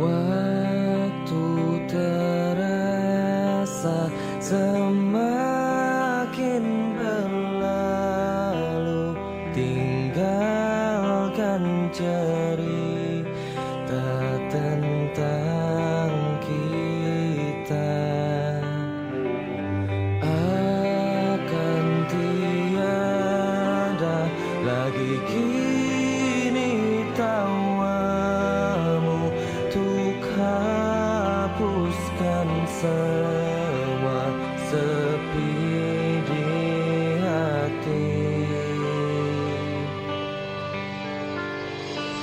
Waktu terasa semakin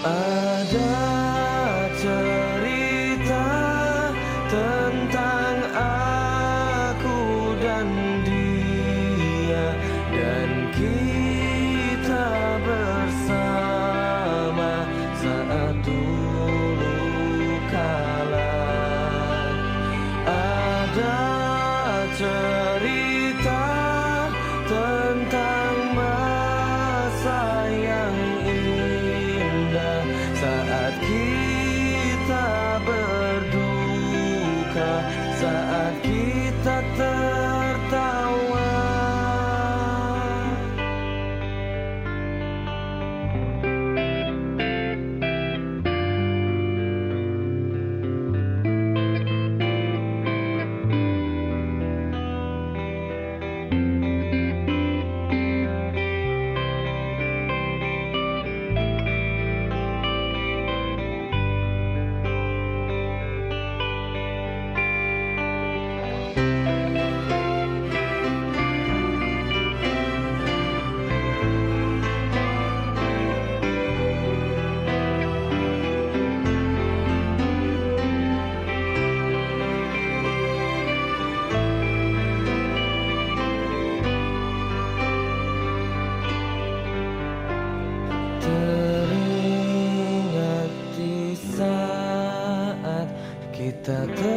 Ada cerita tentang aku dan dia Dan kita bersama saat dulu kala. Ada cerita kita tertawa